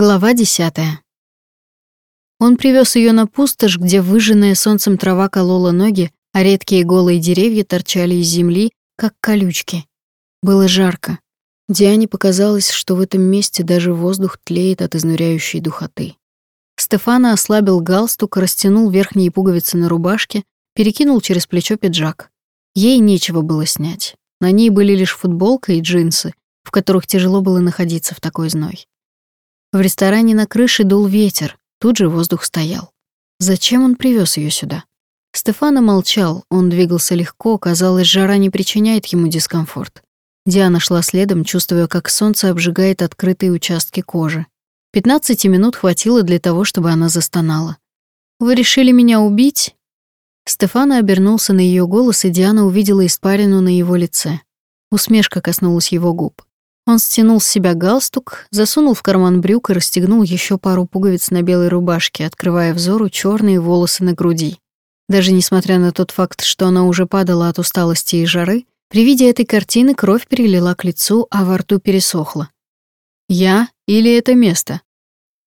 Глава десятая. Он привез ее на пустошь, где выжженная солнцем трава колола ноги, а редкие голые деревья торчали из земли, как колючки. Было жарко. Диане показалось, что в этом месте даже воздух тлеет от изнуряющей духоты. Стефана ослабил галстук, растянул верхние пуговицы на рубашке, перекинул через плечо пиджак. Ей нечего было снять. На ней были лишь футболка и джинсы, в которых тяжело было находиться в такой зной. В ресторане на крыше дул ветер, тут же воздух стоял. Зачем он привез ее сюда? Стефана молчал, он двигался легко, казалось, жара не причиняет ему дискомфорт. Диана шла следом, чувствуя, как солнце обжигает открытые участки кожи. Пятнадцати минут хватило для того, чтобы она застонала. «Вы решили меня убить?» Стефана обернулся на ее голос, и Диана увидела испарину на его лице. Усмешка коснулась его губ. Он стянул с себя галстук, засунул в карман брюк и расстегнул еще пару пуговиц на белой рубашке, открывая взору черные волосы на груди. Даже несмотря на тот факт, что она уже падала от усталости и жары, при виде этой картины кровь перелила к лицу, а во рту пересохла. «Я или это место?»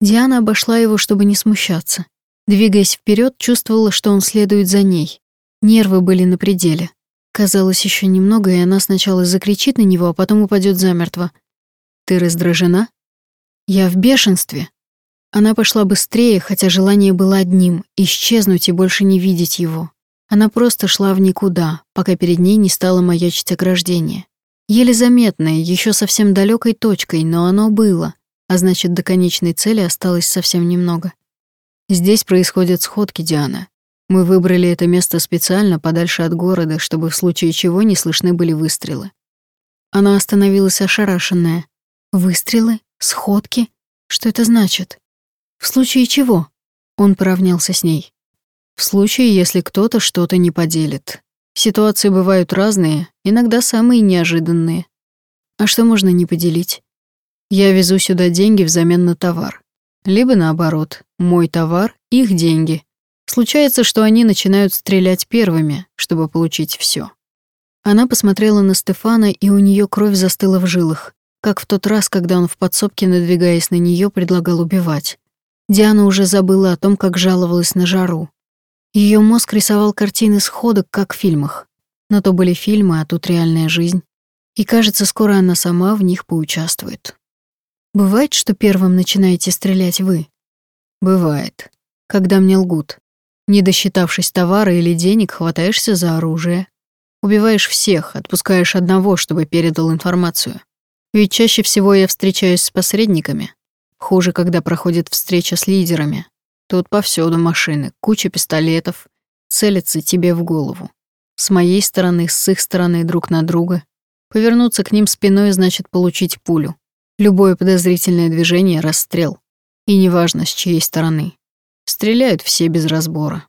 Диана обошла его, чтобы не смущаться. Двигаясь вперед, чувствовала, что он следует за ней. Нервы были на пределе. Казалось, еще немного, и она сначала закричит на него, а потом упадет замертво. «Ты раздражена?» «Я в бешенстве». Она пошла быстрее, хотя желание было одним — исчезнуть и больше не видеть его. Она просто шла в никуда, пока перед ней не стало маячить ограждение. Еле заметное, еще совсем далекой точкой, но оно было, а значит, до конечной цели осталось совсем немного. Здесь происходят сходки, Диана. Мы выбрали это место специально подальше от города, чтобы в случае чего не слышны были выстрелы. Она остановилась ошарашенная. Выстрелы? Сходки? Что это значит? В случае чего? Он поравнялся с ней. В случае, если кто-то что-то не поделит. Ситуации бывают разные, иногда самые неожиданные. А что можно не поделить? Я везу сюда деньги взамен на товар. Либо наоборот, мой товар — их деньги. Случается, что они начинают стрелять первыми, чтобы получить все. Она посмотрела на Стефана, и у нее кровь застыла в жилах, как в тот раз, когда он в подсобке, надвигаясь на нее, предлагал убивать. Диана уже забыла о том, как жаловалась на жару. Ее мозг рисовал картины сходок, как в фильмах. Но то были фильмы, а тут реальная жизнь. И кажется, скоро она сама в них поучаствует. Бывает, что первым начинаете стрелять вы? Бывает. Когда мне лгут. Не досчитавшись товара или денег, хватаешься за оружие. Убиваешь всех, отпускаешь одного, чтобы передал информацию. Ведь чаще всего я встречаюсь с посредниками. Хуже, когда проходит встреча с лидерами. Тут повсюду машины, куча пистолетов. Целятся тебе в голову. С моей стороны, с их стороны друг на друга. Повернуться к ним спиной значит получить пулю. Любое подозрительное движение — расстрел. И неважно, с чьей стороны. Стреляют все без разбора.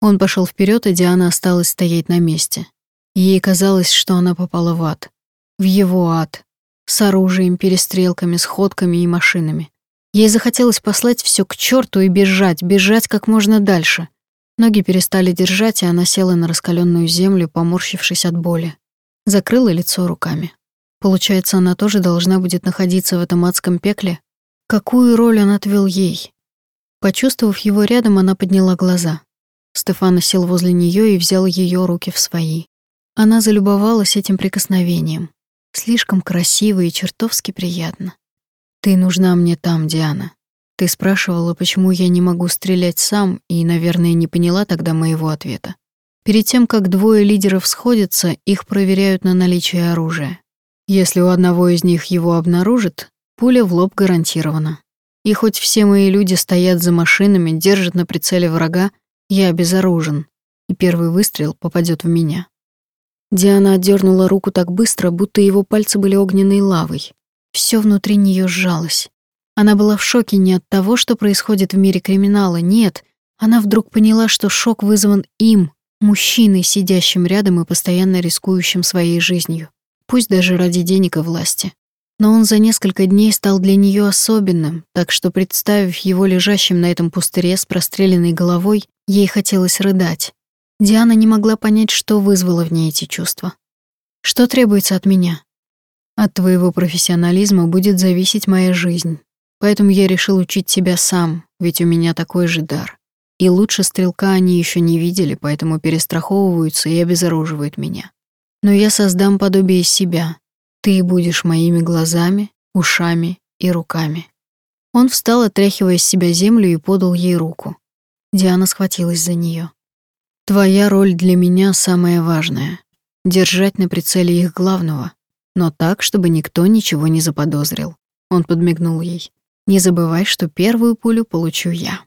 Он пошел вперед, и Диана осталась стоять на месте. Ей казалось, что она попала в ад. В его ад. С оружием, перестрелками, сходками и машинами. Ей захотелось послать все к черту и бежать, бежать как можно дальше. Ноги перестали держать, и она села на раскаленную землю, поморщившись от боли. Закрыла лицо руками. Получается, она тоже должна будет находиться в этом адском пекле? Какую роль он отвел ей? Почувствовав его рядом, она подняла глаза. Стефана сел возле нее и взял ее руки в свои. Она залюбовалась этим прикосновением. Слишком красиво и чертовски приятно. «Ты нужна мне там, Диана. Ты спрашивала, почему я не могу стрелять сам, и, наверное, не поняла тогда моего ответа. Перед тем, как двое лидеров сходятся, их проверяют на наличие оружия. Если у одного из них его обнаружат, пуля в лоб гарантирована. И хоть все мои люди стоят за машинами, держат на прицеле врага, я обезоружен, и первый выстрел попадет в меня. Диана отдернула руку так быстро, будто его пальцы были огненной лавой. Все внутри нее сжалось. Она была в шоке не от того, что происходит в мире криминала, нет. Она вдруг поняла, что шок вызван им, мужчиной, сидящим рядом и постоянно рискующим своей жизнью, пусть даже ради денег и власти. Но он за несколько дней стал для нее особенным, так что, представив его лежащим на этом пустыре с простреленной головой, ей хотелось рыдать. Диана не могла понять, что вызвало в ней эти чувства. «Что требуется от меня?» «От твоего профессионализма будет зависеть моя жизнь. Поэтому я решил учить тебя сам, ведь у меня такой же дар. И лучше стрелка они еще не видели, поэтому перестраховываются и обезоруживают меня. Но я создам подобие себя. Ты будешь моими глазами, ушами и руками. Он встал, отряхивая с себя землю, и подал ей руку. Диана схватилась за нее. Твоя роль для меня самая важная — держать на прицеле их главного, но так, чтобы никто ничего не заподозрил. Он подмигнул ей. Не забывай, что первую пулю получу я.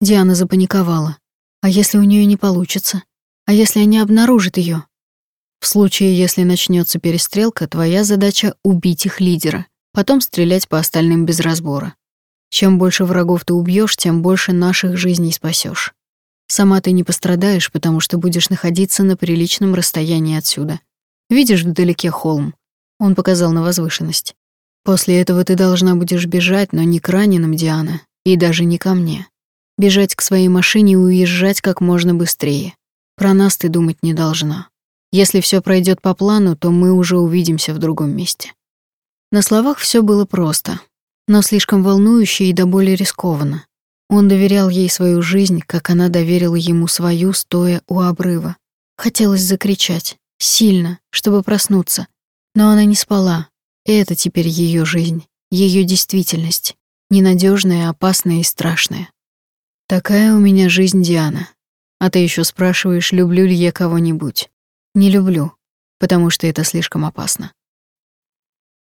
Диана запаниковала. А если у нее не получится? А если они обнаружат ее? В случае, если начнется перестрелка, твоя задача — убить их лидера, потом стрелять по остальным без разбора. Чем больше врагов ты убьешь, тем больше наших жизней спасешь. Сама ты не пострадаешь, потому что будешь находиться на приличном расстоянии отсюда. Видишь вдалеке холм? Он показал на возвышенность. После этого ты должна будешь бежать, но не к раненым, Диана, и даже не ко мне. Бежать к своей машине и уезжать как можно быстрее. Про нас ты думать не должна. Если все пройдет по плану, то мы уже увидимся в другом месте. На словах все было просто, но слишком волнующе и до боли рискованно. Он доверял ей свою жизнь, как она доверила ему свою, стоя у обрыва. Хотелось закричать, сильно, чтобы проснуться. Но она не спала. И это теперь ее жизнь, ее действительность. Ненадежная, опасная и страшная. Такая у меня жизнь, Диана. А ты еще спрашиваешь, люблю ли я кого-нибудь. Не люблю, потому что это слишком опасно.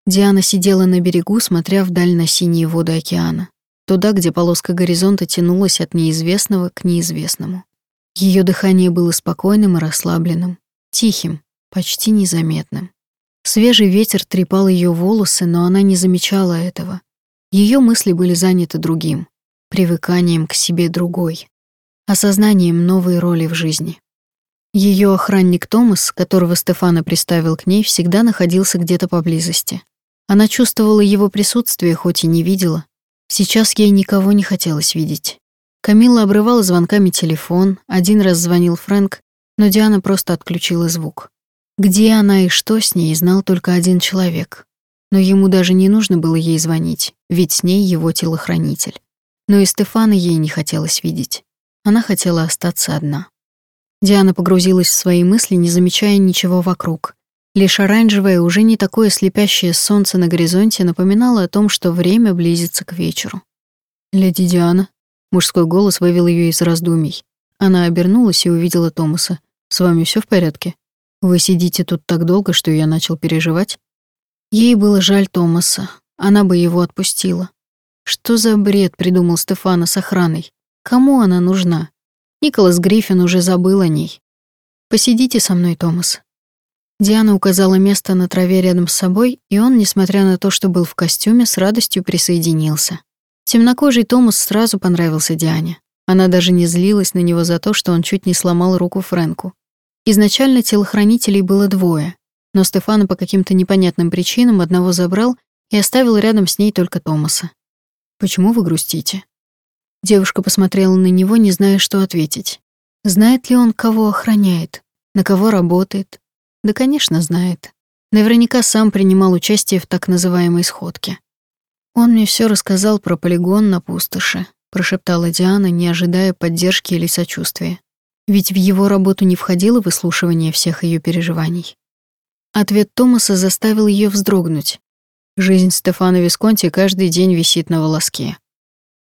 Диана сидела на берегу, смотря вдаль на синие воды океана туда, где полоска горизонта тянулась от неизвестного к неизвестному. Ее дыхание было спокойным и расслабленным, тихим, почти незаметным. Свежий ветер трепал ее волосы, но она не замечала этого. Ее мысли были заняты другим, привыканием к себе другой, осознанием новой роли в жизни. Ее охранник Томас, которого Стефана приставил к ней, всегда находился где-то поблизости. Она чувствовала его присутствие, хоть и не видела, Сейчас ей никого не хотелось видеть. Камила обрывала звонками телефон, один раз звонил Фрэнк, но Диана просто отключила звук. Где она и что с ней, знал только один человек. Но ему даже не нужно было ей звонить, ведь с ней его телохранитель. Но и Стефана ей не хотелось видеть. Она хотела остаться одна. Диана погрузилась в свои мысли, не замечая ничего вокруг. Лишь оранжевое, уже не такое слепящее солнце на горизонте напоминало о том, что время близится к вечеру. «Леди Диана», — мужской голос вывел ее из раздумий. Она обернулась и увидела Томаса. «С вами все в порядке? Вы сидите тут так долго, что я начал переживать?» Ей было жаль Томаса. Она бы его отпустила. Что за бред придумал Стефана с охраной? Кому она нужна? Николас Гриффин уже забыл о ней. «Посидите со мной, Томас», Диана указала место на траве рядом с собой, и он, несмотря на то, что был в костюме, с радостью присоединился. Темнокожий Томас сразу понравился Диане. Она даже не злилась на него за то, что он чуть не сломал руку Фрэнку. Изначально телохранителей было двое, но Стефана по каким-то непонятным причинам одного забрал и оставил рядом с ней только Томаса. «Почему вы грустите?» Девушка посмотрела на него, не зная, что ответить. Знает ли он, кого охраняет, на кого работает, да, конечно, знает. Наверняка сам принимал участие в так называемой сходке. Он мне все рассказал про полигон на пустоши, прошептала Диана, не ожидая поддержки или сочувствия. Ведь в его работу не входило выслушивание всех ее переживаний. Ответ Томаса заставил ее вздрогнуть. Жизнь Стефана Висконти каждый день висит на волоске.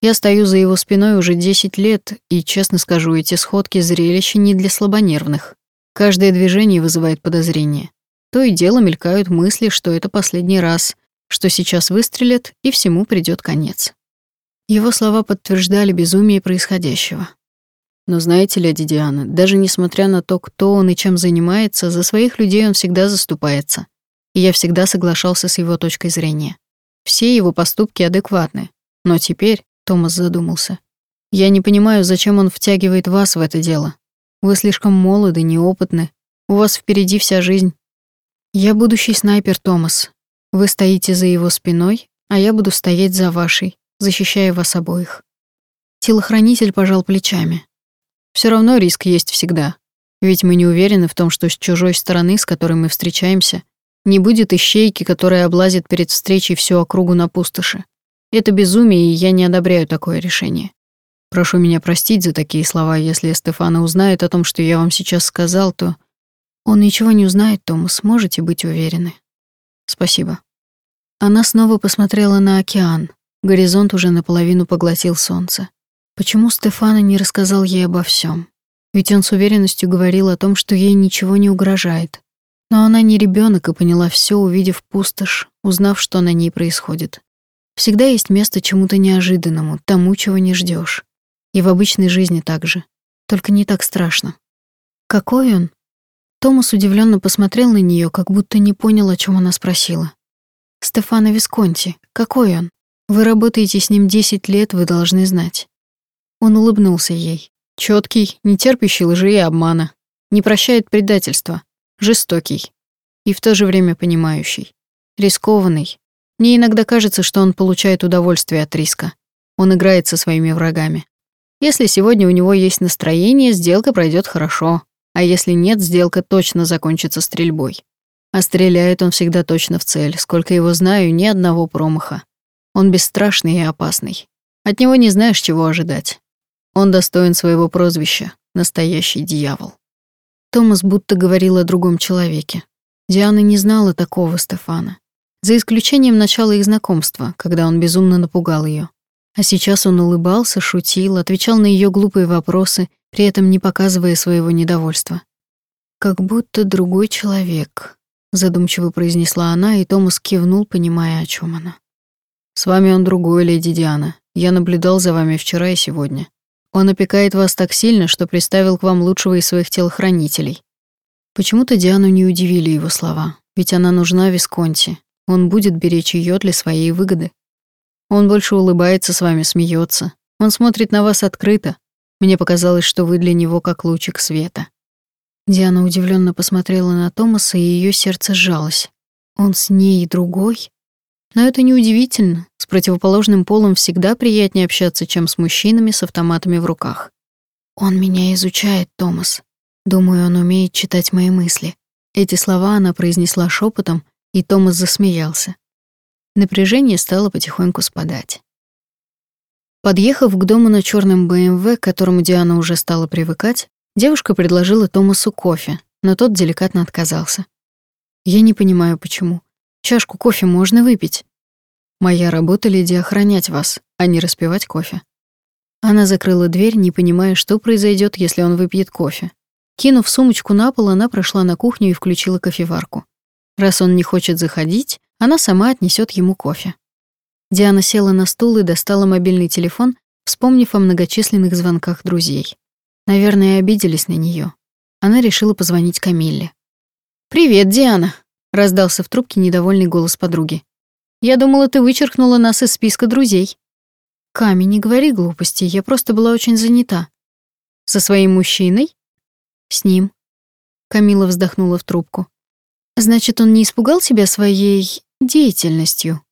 Я стою за его спиной уже 10 лет, и, честно скажу, эти сходки зрелища не для слабонервных. Каждое движение вызывает подозрение. То и дело мелькают мысли, что это последний раз, что сейчас выстрелят, и всему придёт конец. Его слова подтверждали безумие происходящего. Но знаете, леди Диана, даже несмотря на то, кто он и чем занимается, за своих людей он всегда заступается. И я всегда соглашался с его точкой зрения. Все его поступки адекватны. Но теперь, Томас задумался, я не понимаю, зачем он втягивает вас в это дело. Вы слишком молоды, неопытны. У вас впереди вся жизнь. Я будущий снайпер, Томас. Вы стоите за его спиной, а я буду стоять за вашей, защищая вас обоих. Телохранитель пожал плечами. Все равно риск есть всегда. Ведь мы не уверены в том, что с чужой стороны, с которой мы встречаемся, не будет ищейки, которая облазит перед встречей всю округу на пустоши. Это безумие, и я не одобряю такое решение. Прошу меня простить за такие слова, если Стефана узнает о том, что я вам сейчас сказал, то... Он ничего не узнает, Томас, можете быть уверены. Спасибо. Она снова посмотрела на океан. Горизонт уже наполовину поглотил солнце. Почему Стефана не рассказал ей обо всем? Ведь он с уверенностью говорил о том, что ей ничего не угрожает. Но она не ребенок и поняла все, увидев пустошь, узнав, что на ней происходит. Всегда есть место чему-то неожиданному, тому, чего не ждешь. И в обычной жизни также. Только не так страшно. Какой он? Томас удивленно посмотрел на нее, как будто не понял, о чем она спросила. Стефано Висконти. Какой он? Вы работаете с ним 10 лет, вы должны знать. Он улыбнулся ей. Четкий, не терпящий лжи и обмана. Не прощает предательства. Жестокий. И в то же время понимающий. Рискованный. Мне иногда кажется, что он получает удовольствие от риска. Он играет со своими врагами. Если сегодня у него есть настроение, сделка пройдет хорошо. А если нет, сделка точно закончится стрельбой. А стреляет он всегда точно в цель. Сколько его знаю, ни одного промаха. Он бесстрашный и опасный. От него не знаешь, чего ожидать. Он достоин своего прозвища — настоящий дьявол. Томас будто говорил о другом человеке. Диана не знала такого Стефана. За исключением начала их знакомства, когда он безумно напугал ее. А сейчас он улыбался, шутил, отвечал на ее глупые вопросы, при этом не показывая своего недовольства. «Как будто другой человек», — задумчиво произнесла она, и Томас кивнул, понимая, о чем она. «С вами он другой, леди Диана. Я наблюдал за вами вчера и сегодня. Он опекает вас так сильно, что приставил к вам лучшего из своих телохранителей. Почему-то Диану не удивили его слова, ведь она нужна Висконти. Он будет беречь ее для своей выгоды. Он больше улыбается с вами, смеется. Он смотрит на вас открыто. Мне показалось, что вы для него как лучик света. Диана удивленно посмотрела на Томаса, и ее сердце сжалось. Он с ней другой? Но это неудивительно. С противоположным полом всегда приятнее общаться, чем с мужчинами с автоматами в руках. Он меня изучает, Томас. Думаю, он умеет читать мои мысли. Эти слова она произнесла шепотом, и Томас засмеялся. Напряжение стало потихоньку спадать. Подъехав к дому на черном БМВ, к которому Диана уже стала привыкать, девушка предложила Томасу кофе, но тот деликатно отказался. Я не понимаю, почему. Чашку кофе можно выпить. Моя работа, леди, охранять вас, а не распивать кофе. Она закрыла дверь, не понимая, что произойдет, если он выпьет кофе. Кинув сумочку на пол, она прошла на кухню и включила кофеварку. Раз он не хочет заходить, она сама отнесет ему кофе. Диана села на стул и достала мобильный телефон, вспомнив о многочисленных звонках друзей. Наверное, обиделись на нее. Она решила позвонить Камилле. «Привет, Диана!» раздался в трубке недовольный голос подруги. Я думала, ты вычеркнула нас из списка друзей. Ками, не говори глупостей, я просто была очень занята. Со своим мужчиной? С ним. Камила вздохнула в трубку. Значит, он не испугал тебя своей деятельностью?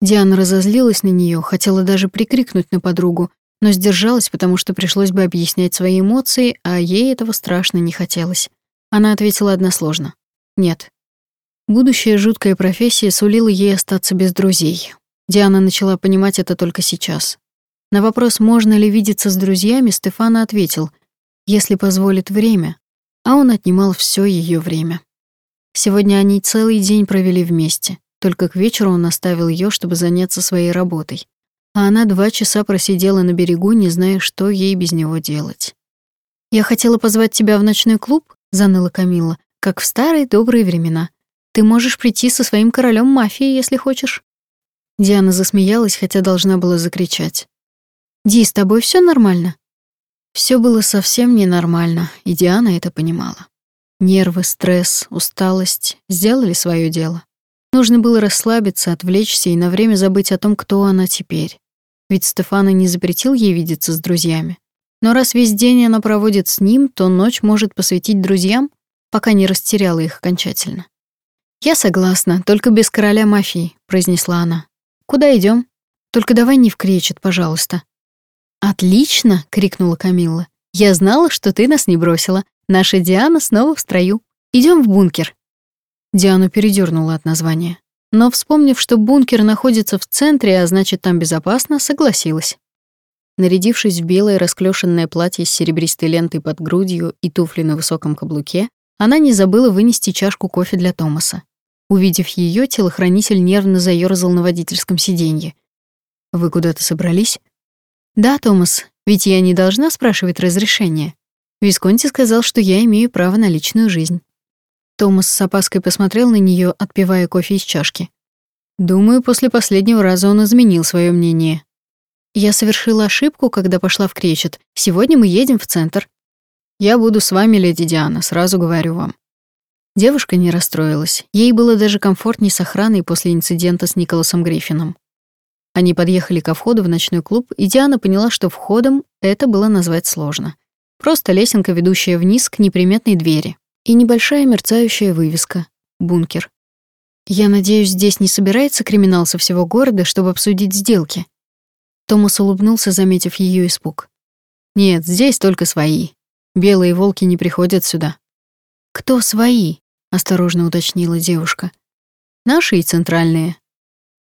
Диана разозлилась на нее, хотела даже прикрикнуть на подругу, но сдержалась, потому что пришлось бы объяснять свои эмоции, а ей этого страшно не хотелось. Она ответила односложно. Нет. Будущая жуткая профессия сулила ей остаться без друзей. Диана начала понимать это только сейчас. На вопрос, можно ли видеться с друзьями, Стефана ответил, если позволит время, а он отнимал все ее время. Сегодня они целый день провели вместе, только к вечеру он оставил ее, чтобы заняться своей работой. А она два часа просидела на берегу, не зная, что ей без него делать. «Я хотела позвать тебя в ночной клуб», — заныла Камила, «как в старые добрые времена. Ты можешь прийти со своим королем мафии, если хочешь». Диана засмеялась, хотя должна была закричать. «Ди, с тобой все нормально?» Все было совсем ненормально, и Диана это понимала. Нервы, стресс, усталость сделали свое дело. Нужно было расслабиться, отвлечься и на время забыть о том, кто она теперь. Ведь Стефана не запретил ей видеться с друзьями. Но раз весь день она проводит с ним, то ночь может посвятить друзьям, пока не растеряла их окончательно. «Я согласна, только без короля мафии», — произнесла она. «Куда идем? Только давай не в кречет, пожалуйста». «Отлично!» — крикнула Камилла. «Я знала, что ты нас не бросила. Наша Диана снова в строю. Идем в бункер». Диану передернула от названия. но, вспомнив, что бункер находится в центре, а значит, там безопасно, согласилась. Нарядившись в белое расклешенное платье с серебристой лентой под грудью и туфли на высоком каблуке, она не забыла вынести чашку кофе для Томаса. Увидев ее, телохранитель нервно заёрзал на водительском сиденье. «Вы куда-то собрались?» «Да, Томас, ведь я не должна спрашивать разрешения. Висконти сказал, что я имею право на личную жизнь». Томас с опаской посмотрел на нее, отпивая кофе из чашки. Думаю, после последнего раза он изменил свое мнение. Я совершила ошибку, когда пошла в Кречет. Сегодня мы едем в центр. Я буду с вами, леди Диана, сразу говорю вам. Девушка не расстроилась. Ей было даже комфортнее с охраной после инцидента с Николасом Гриффином. Они подъехали ко входу в ночной клуб, и Диана поняла, что входом это было назвать сложно. Просто лесенка, ведущая вниз к неприметной двери. И небольшая мерцающая вывеска «Бункер». «Я надеюсь, здесь не собирается криминал со всего города, чтобы обсудить сделки?» Томас улыбнулся, заметив ее испуг. «Нет, здесь только свои. Белые волки не приходят сюда». «Кто свои?» — осторожно уточнила девушка. «Наши и центральные».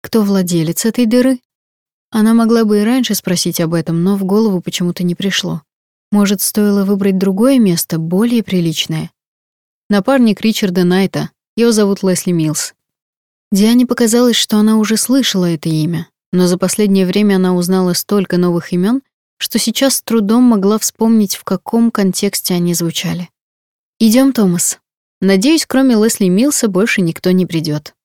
«Кто владелец этой дыры?» Она могла бы и раньше спросить об этом, но в голову почему-то не пришло. Может, стоило выбрать другое место, более приличное? Напарник Ричарда Найта. Его зовут Лесли Милс. Диане показалось, что она уже слышала это имя, но за последнее время она узнала столько новых имен, что сейчас с трудом могла вспомнить, в каком контексте они звучали. Идем, Томас. Надеюсь, кроме Лесли Милса больше никто не придет.